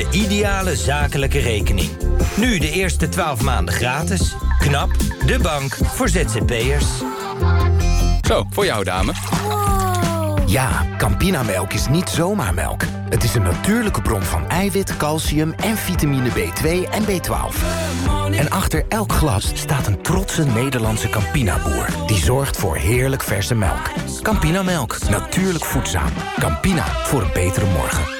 De ideale zakelijke rekening. Nu de eerste 12 maanden gratis. KNAP, de bank voor ZZP'ers. Zo, voor jou dame. Ja, Campinamelk is niet zomaar melk. Het is een natuurlijke bron van eiwit, calcium en vitamine B2 en B12. En achter elk glas staat een trotse Nederlandse Campina-boer... die zorgt voor heerlijk verse melk. Campinamelk, natuurlijk voedzaam. Campina, voor een betere morgen.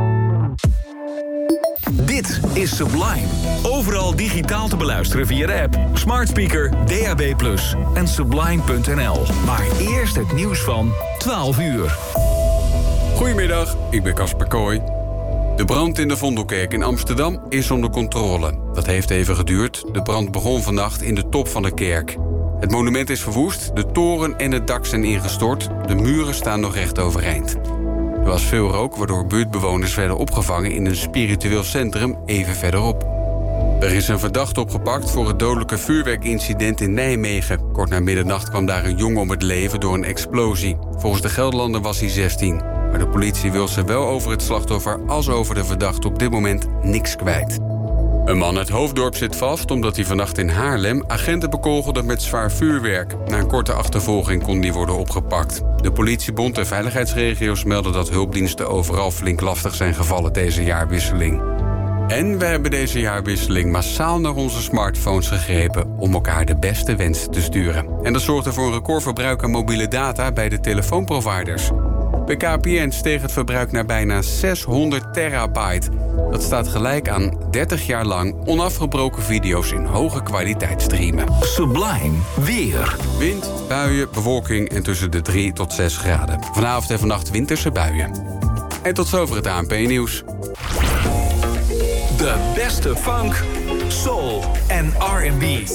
Dit is Sublime. Overal digitaal te beluisteren via de app, smart speaker, DAB+, en sublime.nl. Maar eerst het nieuws van 12 uur. Goedemiddag, ik ben Casper Kooi. De brand in de Vondelkerk in Amsterdam is onder controle. Dat heeft even geduurd. De brand begon vannacht in de top van de kerk. Het monument is verwoest, de toren en het dak zijn ingestort. De muren staan nog recht overeind. Er was veel rook, waardoor buurtbewoners werden opgevangen... in een spiritueel centrum even verderop. Er is een verdachte opgepakt voor het dodelijke vuurwerkincident in Nijmegen. Kort na middernacht kwam daar een jongen om het leven door een explosie. Volgens de Gelderlander was hij 16. Maar de politie wil zowel over het slachtoffer als over de verdachte op dit moment niks kwijt. Een man uit Hoofddorp zit vast omdat hij vannacht in Haarlem agenten bekogelde met zwaar vuurwerk. Na een korte achtervolging kon die worden opgepakt. De politiebond en veiligheidsregio's melden dat hulpdiensten overal flink lastig zijn gevallen deze jaarwisseling. En we hebben deze jaarwisseling massaal naar onze smartphones gegrepen om elkaar de beste wensen te sturen. En dat zorgde voor een recordverbruik aan mobiele data bij de telefoonproviders. Bij KPN steeg het verbruik naar bijna 600 terabyte. Dat staat gelijk aan 30 jaar lang onafgebroken video's in hoge kwaliteit streamen. Sublime weer. Wind, buien, bewolking en tussen de 3 tot 6 graden. Vanavond en vannacht winterse buien. En tot zover het ANP-nieuws. De beste funk, soul en R&B.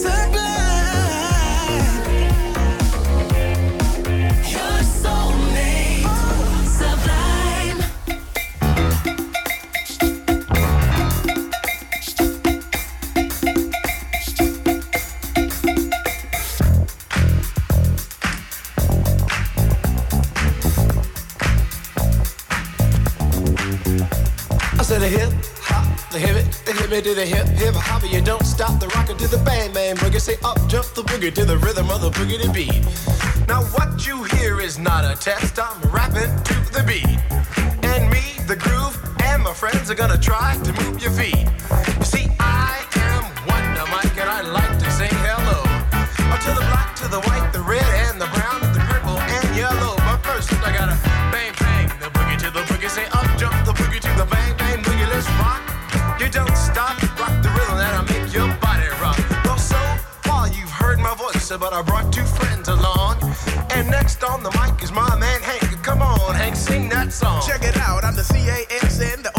It to the hip hip hop. You don't stop the rocker to the bang bang boogie. Say up jump the boogie to the rhythm of the boogie to beat. Now what you hear is not a test. I'm rapping to the beat, and me, the groove, and my friends are gonna try to move your feet. But I brought two friends along. And next on the mic is my man Hank. Come on, Hank, sing that song. Check it out, I'm the C-A-S-N, the O-V-A, and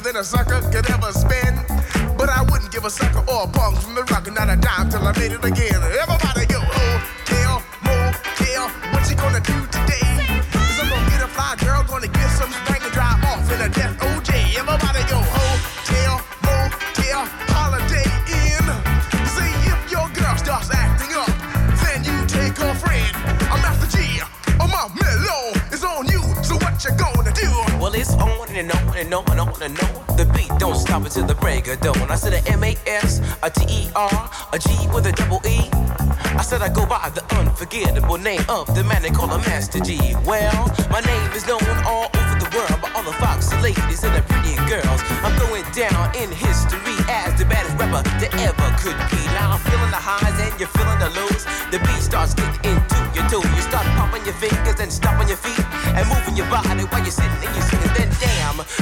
than a sucker could ever spend? But I wouldn't give a sucker or a punk from the rock, not a dime till I made it again. 11 till the break of dawn. I said a M A S, a T E R, a G with a double E. I said I go by the unforgettable name of the man they call a Master G. Well, my name is known all over the world by all the foxy ladies and the pretty girls. I'm going down in history as the baddest rapper that ever could be. Now I'm feeling the highs and you're feeling the lows. The beat starts getting into your toe. You start popping your fingers and stomping your feet and moving your body while you're sitting and you're sitting. Then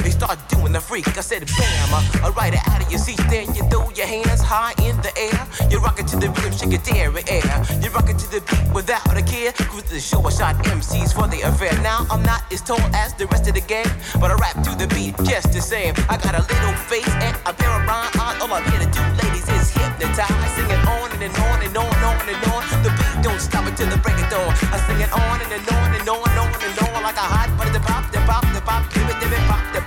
you start doing the freak. I said bam, alright out of your seat. Then you throw your hands high in the air. You rock it to the rhythm, shake it dairy air. You rock it to the beat without a care. Cruise the show, I shot MCs for the affair. Now I'm not as tall as the rest of the gang, but I rap to the beat just the same. I got a little face and a pair of rhyme eyes. All I'm here to do, ladies, is hypnotize. I sing it on and, and on and on and on and on. The beat don't stop until the break of dawn. I sing it on and, and on and on and on and on like a hot butter. Pop, the pop, the pop,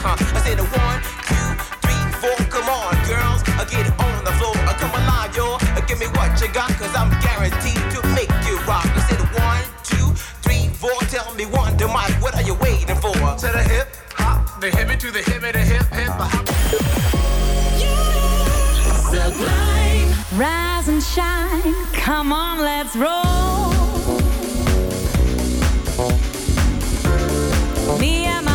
jiggles in your behind. I say the one, two, three, four. Come on, girls. I get it on the floor. I come alive, yo. Uh, Give me what you got, cause I'm guaranteed to make you rock. I say the one, two, three, four. Tell me one, the mic, what are you waiting for? To the hip, hop, the hippie to the hip, the hip, hip, hop. Sublime. Rise and shine. Come on, let's roll. Me and my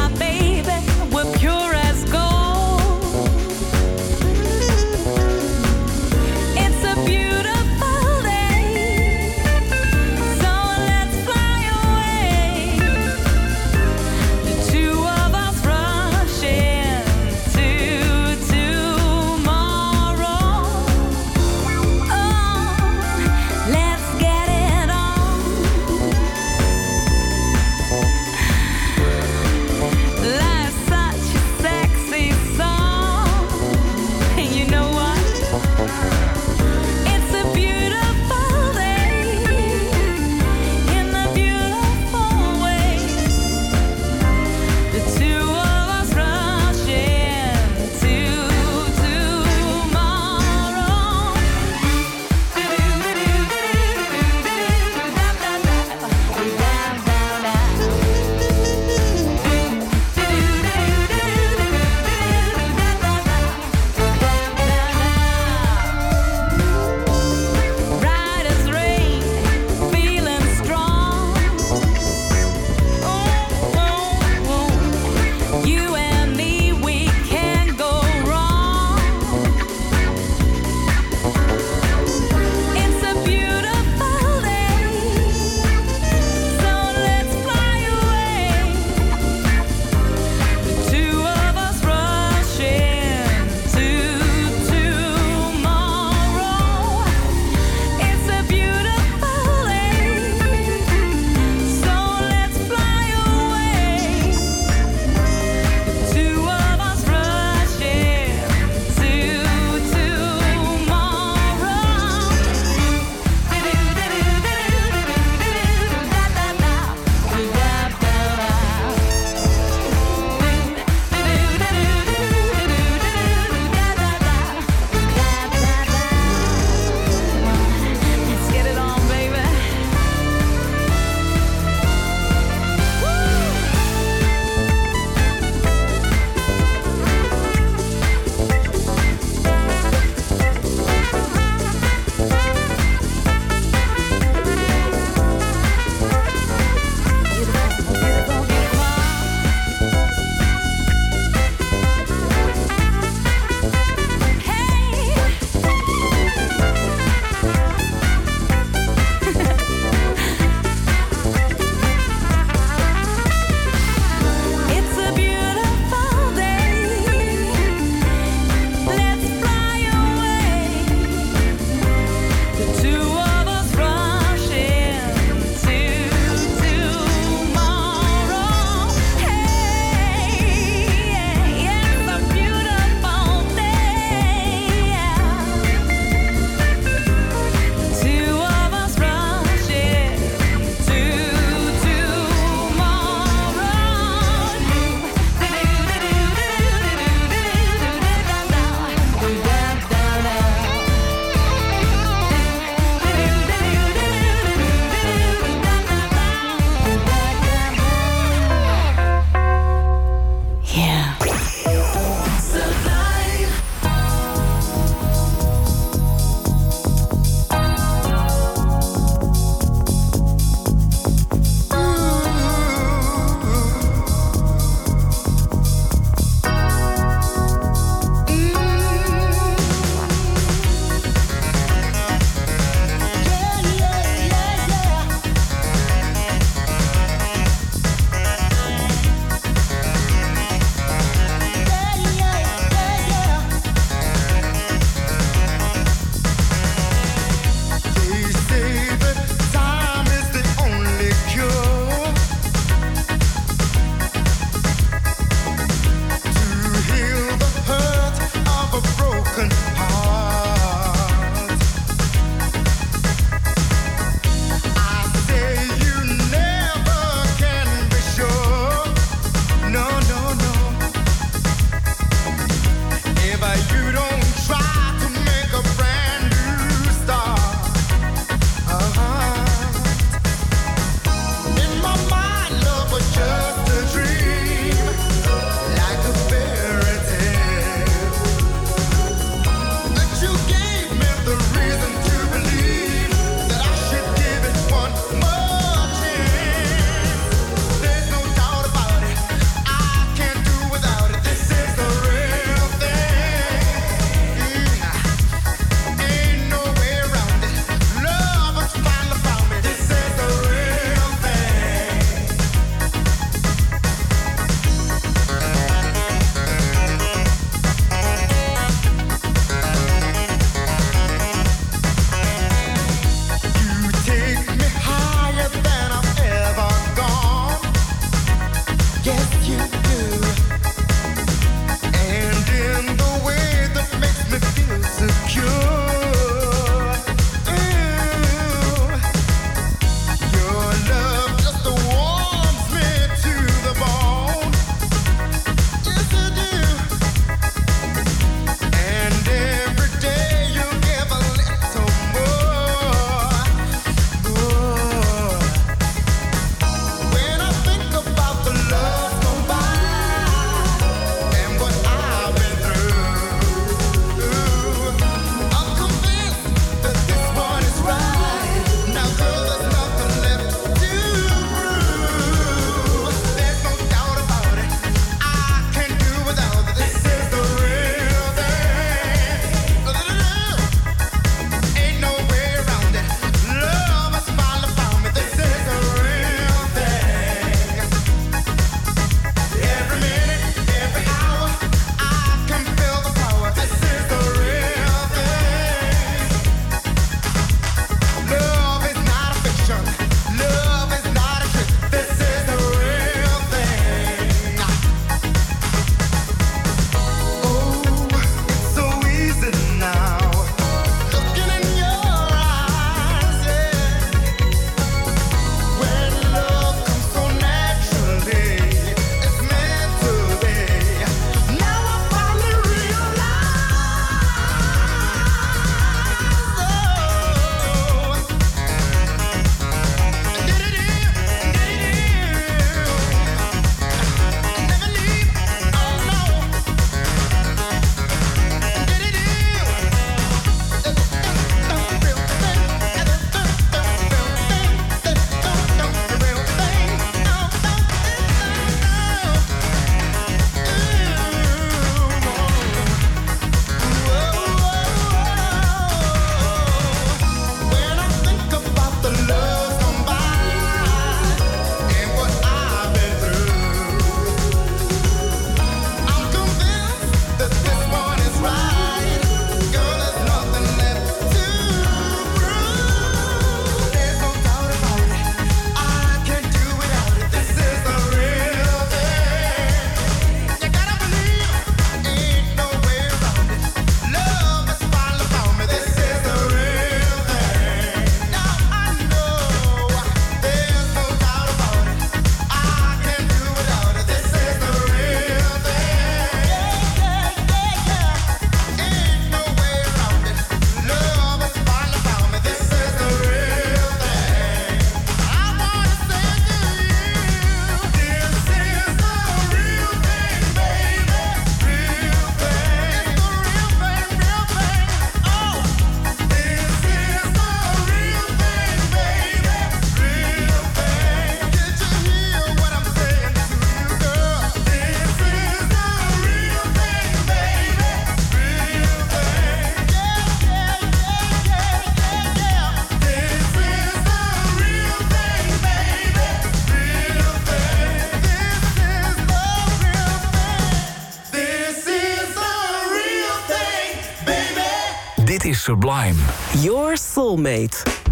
Sublime. Your soulmate.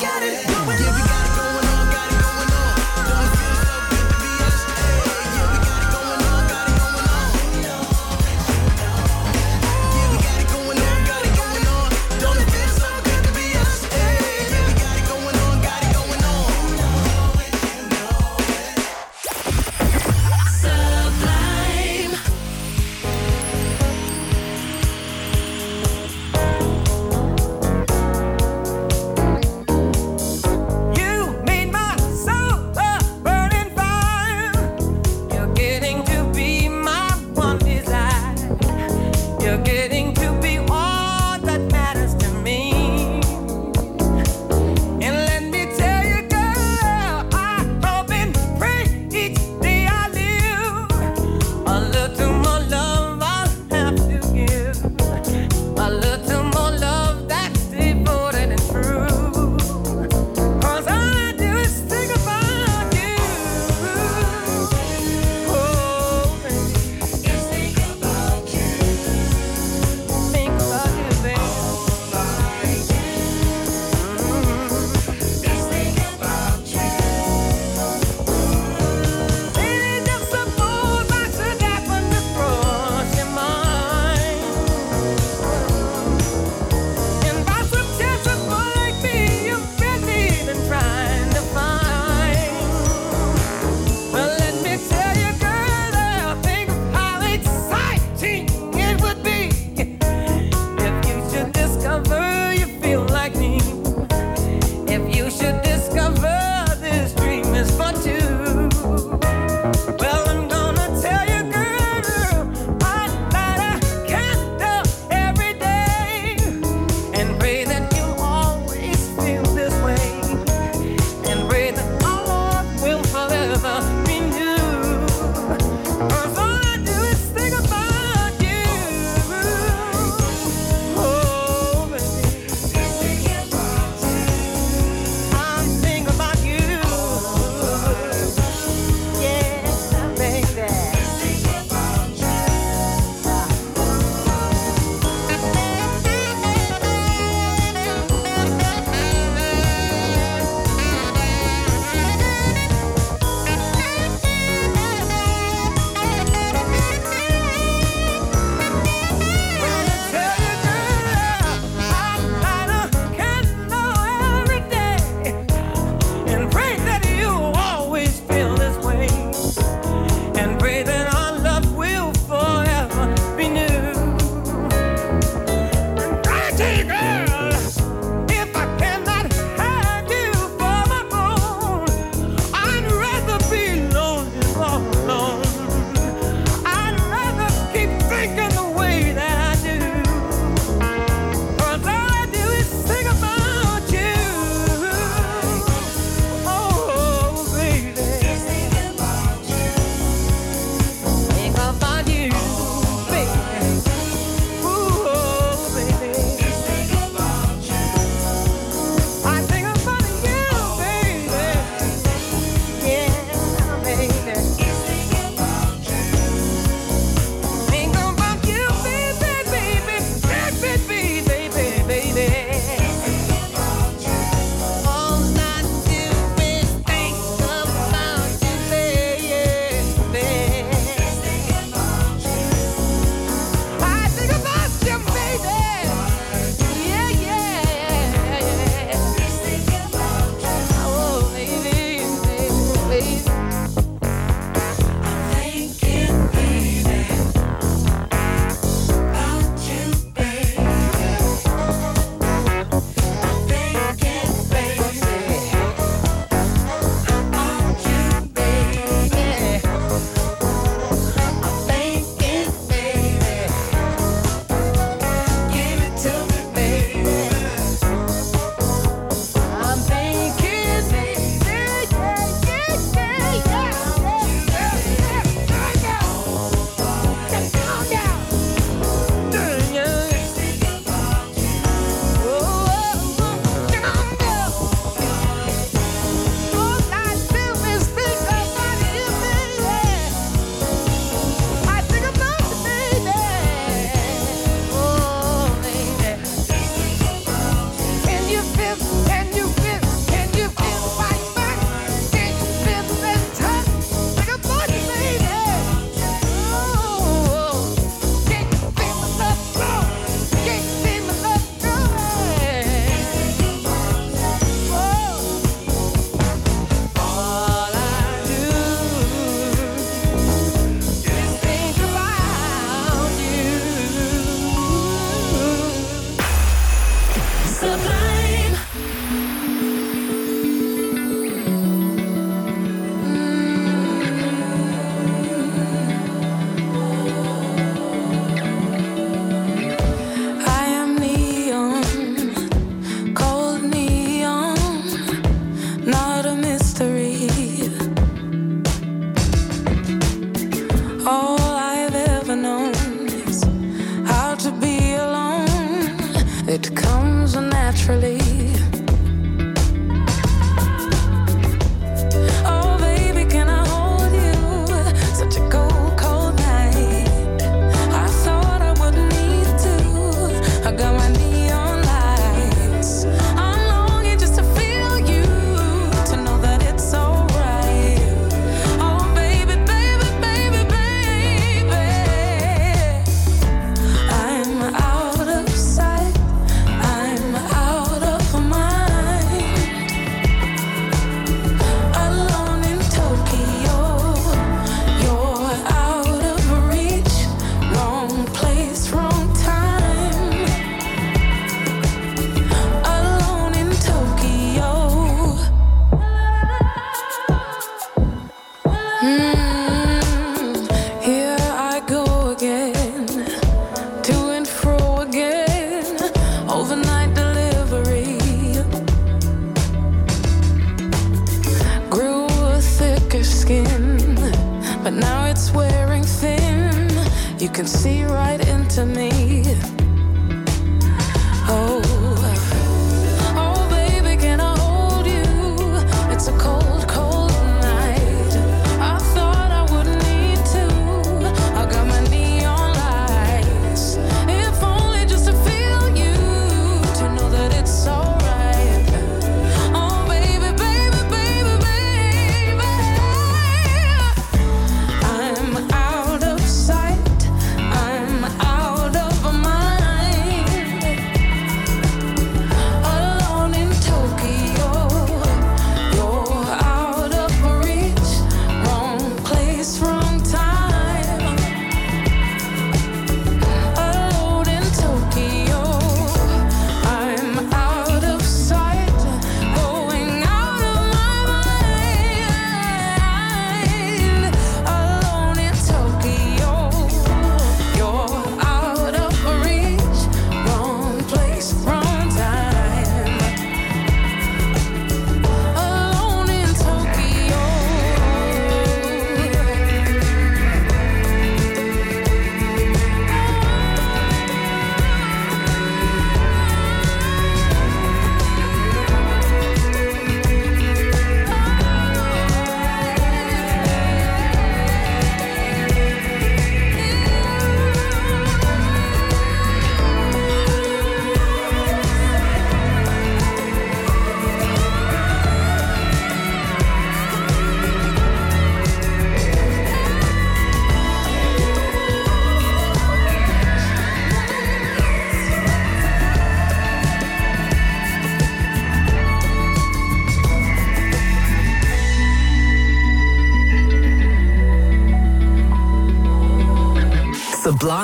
Got it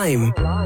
Sublime. But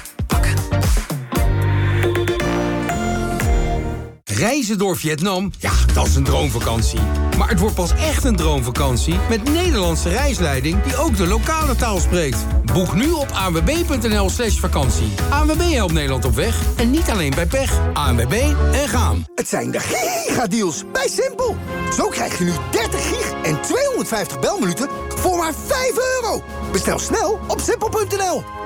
Reizen door Vietnam, ja, dat is een droomvakantie. Maar het wordt pas echt een droomvakantie met Nederlandse reisleiding die ook de lokale taal spreekt. Boek nu op anwb.nl slash vakantie. ANWB helpt Nederland op weg en niet alleen bij pech. ANWB en gaan. Het zijn de gigadeals bij Simpel. Zo krijg je nu 30 gig en 250 belminuten voor maar 5 euro. Bestel snel op simpel.nl.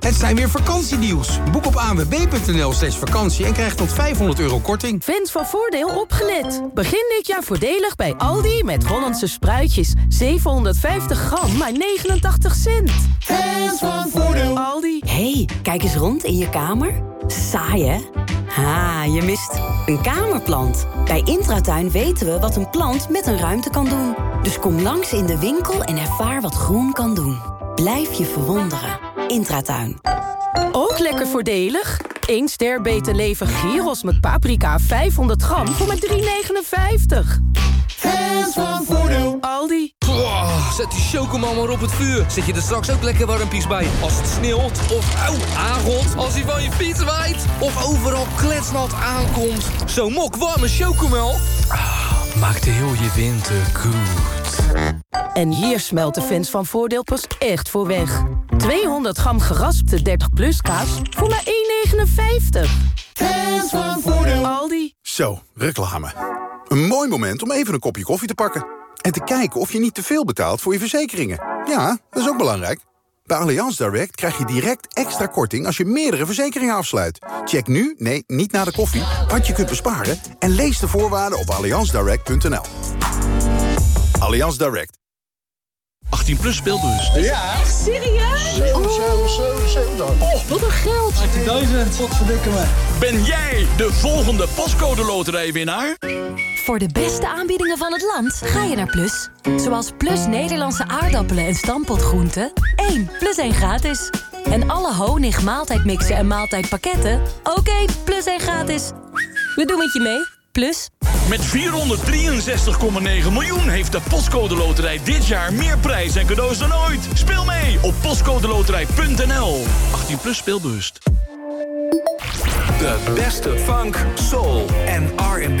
Het zijn weer vakantiedeals. Boek op anwb.nl slash vakantie en krijg tot 500 euro korting. Fans van Voordeel opgelet. Begin dit jaar voordelig bij Aldi met Hollandse spruitjes. 750 gram, maar 89 cent. Fans van Voordeel. Aldi. hey, kijk eens rond in je kamer. Saai, hè? Ha, je mist een kamerplant. Bij Intratuin weten we wat een plant met een ruimte kan doen. Dus kom langs in de winkel en ervaar wat groen kan doen. Blijf je verwonderen. Intratuin. Ook lekker voordelig. 1 ster beter leven gyros met paprika 500 gram voor maar 3,59. Fans van Voordeel. Aldi. Zet die chocomel maar op het vuur. Zet je er straks ook lekker warmpies bij. Als het sneeuwt of auw, aangot. Als hij van je fiets waait. Of overal kletsnat aankomt. Zo'n mok warme chocomel. Ah, maakt heel je winter goed. En hier smelt de fans van Voordeel pas echt voor weg. 200 gram geraspte 30 plus kaas voor maar 1,59. Fans van Voordeel. Aldi. Zo, reclame. Een mooi moment om even een kopje koffie te pakken. En te kijken of je niet te veel betaalt voor je verzekeringen. Ja, dat is ook belangrijk. Bij Allianz Direct krijg je direct extra korting als je meerdere verzekeringen afsluit. Check nu, nee, niet na de koffie, wat je kunt besparen... en lees de voorwaarden op allianzdirect.nl. Allianz Direct. 18 plus speelbus. Ja. Echt serieus? 7, 7, 7, 7 dan. Oh, wat een geld. 18.000. Wat verdikken me. Ben jij de volgende pascode loterijwinnaar? Voor de beste aanbiedingen van het land ga je naar Plus. Zoals Plus Nederlandse aardappelen en stampotgroenten. 1 plus 1 gratis. En alle honig, maaltijdmixen en maaltijdpakketten. Oké, plus 1 gratis. We doen het je mee. Plus. Met 463,9 miljoen heeft de Postcode Loterij dit jaar meer prijs en cadeaus dan ooit. Speel mee op postcodeloterij.nl. 18 plus speelbewust. De beste funk, soul en R&B.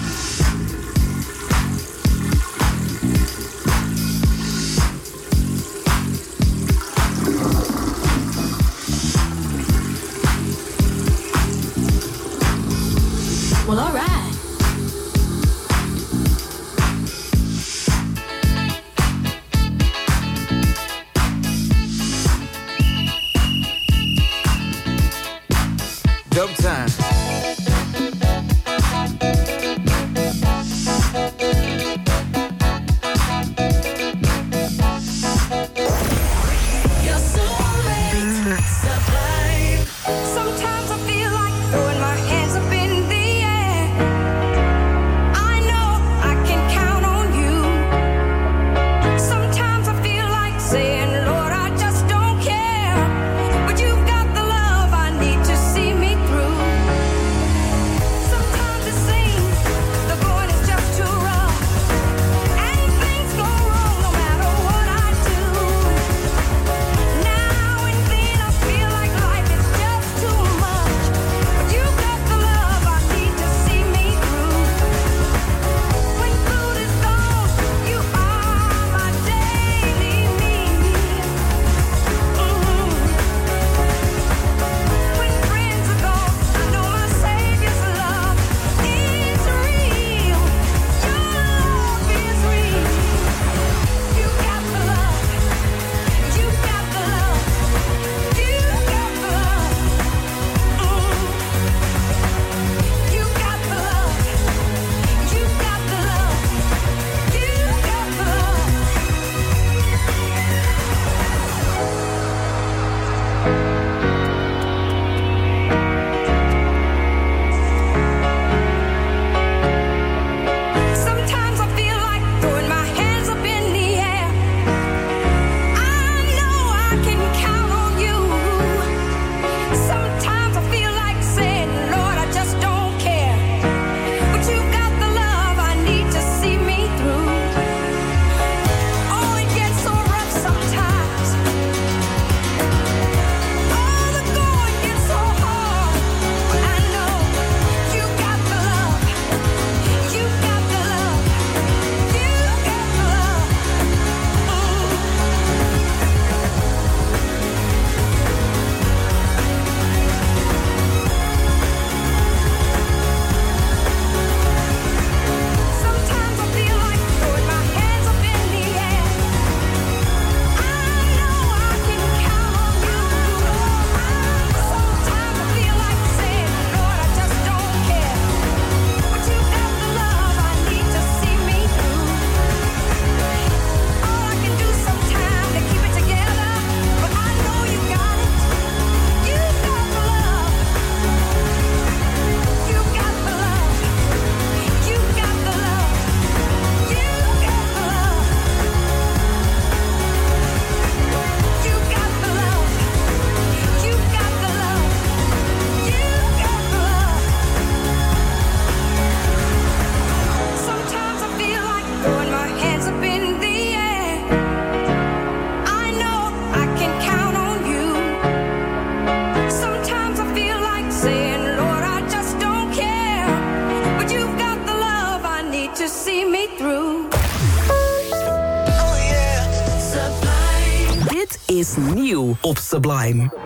Sublime.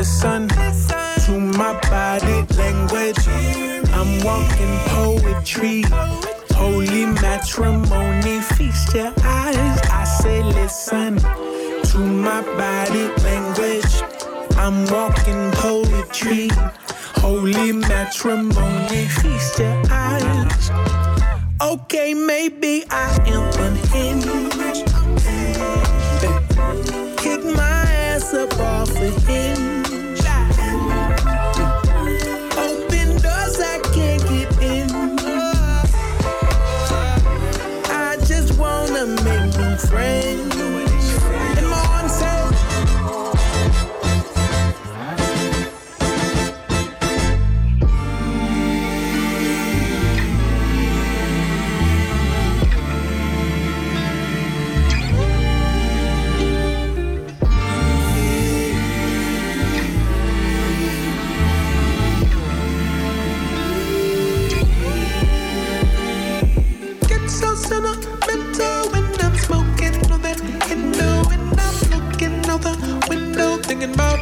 listen to my body language. I'm walking poetry. Holy matrimony, feast your eyes. I say, listen to my body language. I'm walking poetry. Holy matrimony, feast your eyes. Okay, maybe I am unhinged. Kick my ass up off of him.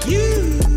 you.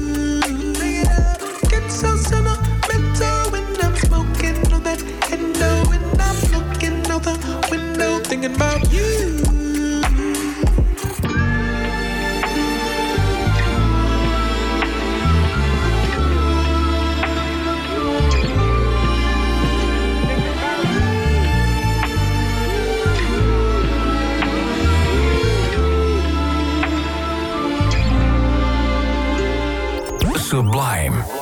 Sublime.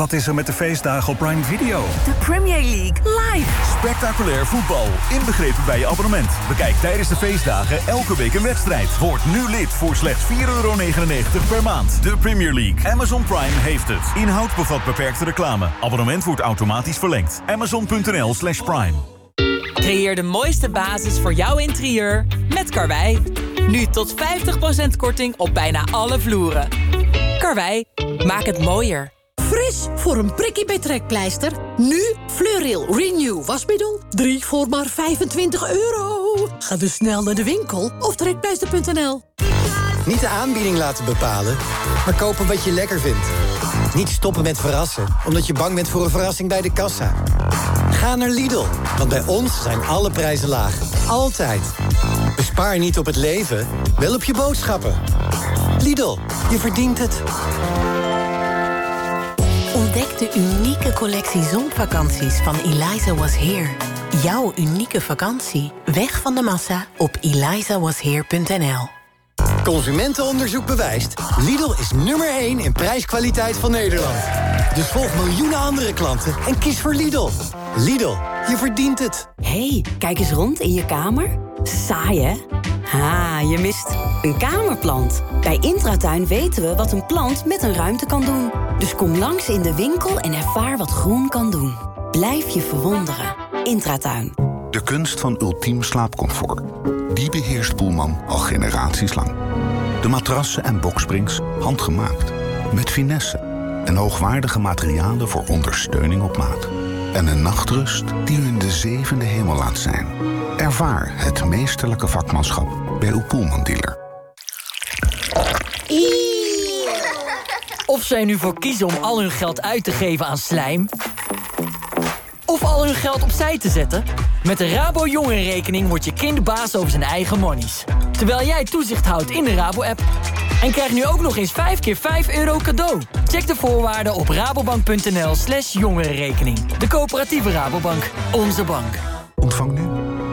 Wat is er met de feestdagen op Prime Video? De Premier League live. Spectaculair voetbal, inbegrepen bij je abonnement. Bekijk tijdens de feestdagen elke week een wedstrijd. Word nu lid voor slechts 4,99 euro per maand. De Premier League. Amazon Prime heeft het. Inhoud bevat beperkte reclame. Abonnement wordt automatisch verlengd. Amazon.nl slash prime. Creëer de mooiste basis voor jouw interieur met Karwei. Nu tot 50% korting op bijna alle vloeren. Karwei, maak het mooier. Voor een prikkie bij trekpleister. Nu Fleuril Renew wasmiddel. 3 voor maar 25 euro. Ga dus snel naar de winkel of trekpleister.nl. Niet de aanbieding laten bepalen, maar kopen wat je lekker vindt. Niet stoppen met verrassen, omdat je bang bent voor een verrassing bij de kassa. Ga naar Lidl, want bij ons zijn alle prijzen laag. Altijd. Bespaar niet op het leven, wel op je boodschappen. Lidl, je verdient het. Ontdek de unieke collectie zonvakanties van Eliza Was Here. Jouw unieke vakantie. Weg van de massa op elizawasheer.nl Consumentenonderzoek bewijst. Lidl is nummer 1 in prijskwaliteit van Nederland. Dus volg miljoenen andere klanten en kies voor Lidl. Lidl, je verdient het. hey, kijk eens rond in je kamer. Saai, hè? Ha, je mist een kamerplant. Bij Intratuin weten we wat een plant met een ruimte kan doen. Dus kom langs in de winkel en ervaar wat groen kan doen. Blijf je verwonderen. Intratuin. De kunst van ultiem slaapcomfort. Die beheerst Poelman al generaties lang. De matrassen en boksprings handgemaakt. Met finesse en hoogwaardige materialen voor ondersteuning op maat. En een nachtrust die u in de zevende hemel laat zijn. Ervaar het meesterlijke vakmanschap bij uw Poelman. Of zij nu voor kiezen om al hun geld uit te geven aan slijm... of al hun geld opzij te zetten... met de Rabo Jongerenrekening wordt je kind baas over zijn eigen monies. Terwijl jij toezicht houdt in de Rabo-app. En krijg nu ook nog eens 5 keer 5 euro cadeau. Check de voorwaarden op rabobank.nl slash jongerenrekening. De coöperatieve Rabobank. Onze bank. Ontvang nu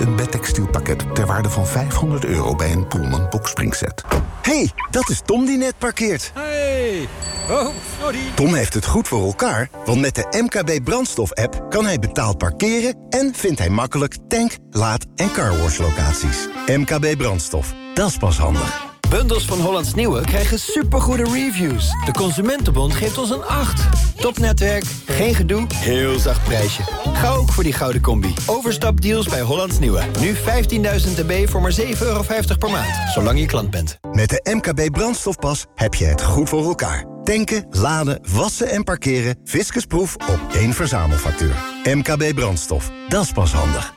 een bedtextielpakket ter waarde van 500 euro bij een Poelman boksspringset. hey, dat is Tom die net parkeert. Hey. Oh, sorry. Tom heeft het goed voor elkaar, want met de MKB brandstof-app kan hij betaald parkeren en vindt hij makkelijk tank, laad- en carwash locaties. MKB brandstof, dat is pas handig. Bundels van Hollands Nieuwe krijgen supergoede reviews. De Consumentenbond geeft ons een 8. Topnetwerk, geen gedoe, heel zacht prijsje. Ga ook voor die gouden combi. Overstapdeals bij Hollands Nieuwe. Nu 15.000 dB voor maar 7,50 euro per maand. Zolang je klant bent. Met de MKB brandstofpas heb je het goed voor elkaar. Tanken, laden, wassen en parkeren, fiscusproef op één verzamelfactuur. MKB brandstof, dat is pas handig.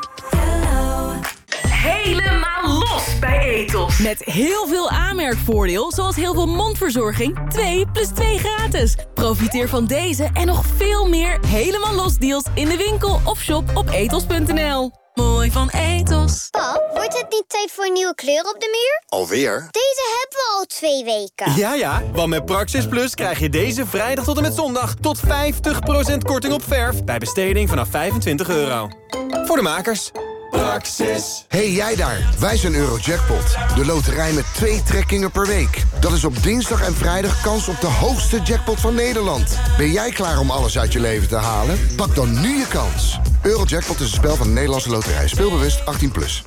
Helemaal los bij Etos. Met heel veel aanmerkvoordeel, zoals heel veel mondverzorging. 2 plus 2 gratis. Profiteer van deze en nog veel meer helemaal los deals in de winkel of shop op etos.nl. Mooi van Etos. Pap, wordt het niet tijd voor een nieuwe kleur op de muur? Alweer? Deze hebben we al twee weken. Ja, ja, want met Praxis Plus krijg je deze vrijdag tot en met zondag... tot 50% korting op verf bij besteding vanaf 25 euro. Voor de makers. Praxis. Hey jij daar, wij zijn Eurojackpot. De loterij met twee trekkingen per week. Dat is op dinsdag en vrijdag kans op de hoogste jackpot van Nederland. Ben jij klaar om alles uit je leven te halen? Pak dan nu je kans. Eurojackpot is een spel van de Nederlandse loterij. Speelbewust 18+. Plus.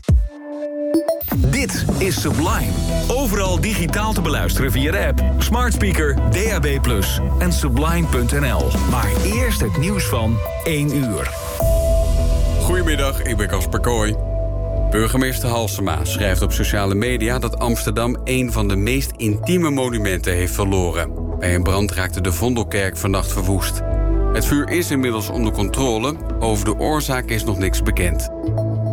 Dit is Sublime. Overal digitaal te beluisteren via de app, smart speaker, DAB+, en sublime.nl. Maar eerst het nieuws van 1 uur. Goedemiddag, ik ben Casper Kooi. Burgemeester Halsema schrijft op sociale media dat Amsterdam een van de meest intieme monumenten heeft verloren. Bij een brand raakte de Vondelkerk vannacht verwoest. Het vuur is inmiddels onder controle, over de oorzaak is nog niks bekend.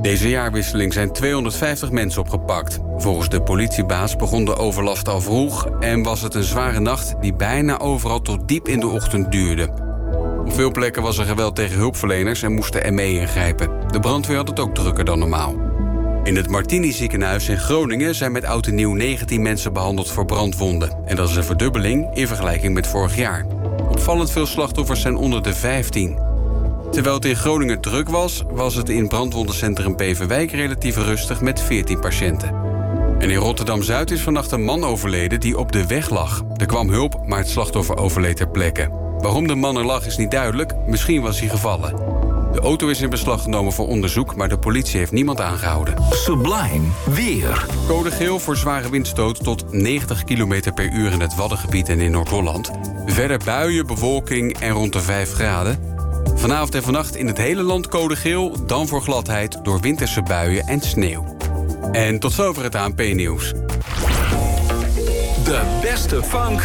Deze jaarwisseling zijn 250 mensen opgepakt. Volgens de politiebaas begon de overlast al vroeg en was het een zware nacht die bijna overal tot diep in de ochtend duurde. Op veel plekken was er geweld tegen hulpverleners en moest de ME ingrijpen. De brandweer had het ook drukker dan normaal. In het Martini ziekenhuis in Groningen zijn met oud en nieuw 19 mensen behandeld voor brandwonden. En dat is een verdubbeling in vergelijking met vorig jaar. Opvallend veel slachtoffers zijn onder de 15. Terwijl het in Groningen druk was, was het in brandwondencentrum Beverwijk relatief rustig met 14 patiënten. En in Rotterdam-Zuid is vannacht een man overleden die op de weg lag. Er kwam hulp, maar het slachtoffer overleed ter plekke. Waarom de man er lag is niet duidelijk, misschien was hij gevallen. De auto is in beslag genomen voor onderzoek, maar de politie heeft niemand aangehouden. Sublime weer. Code geel voor zware windstoot tot 90 km per uur in het Waddengebied en in Noord-Holland. Verder buien, bewolking en rond de 5 graden. Vanavond en vannacht in het hele land code geel, dan voor gladheid door winterse buien en sneeuw. En tot zover het ANP-nieuws. De beste funk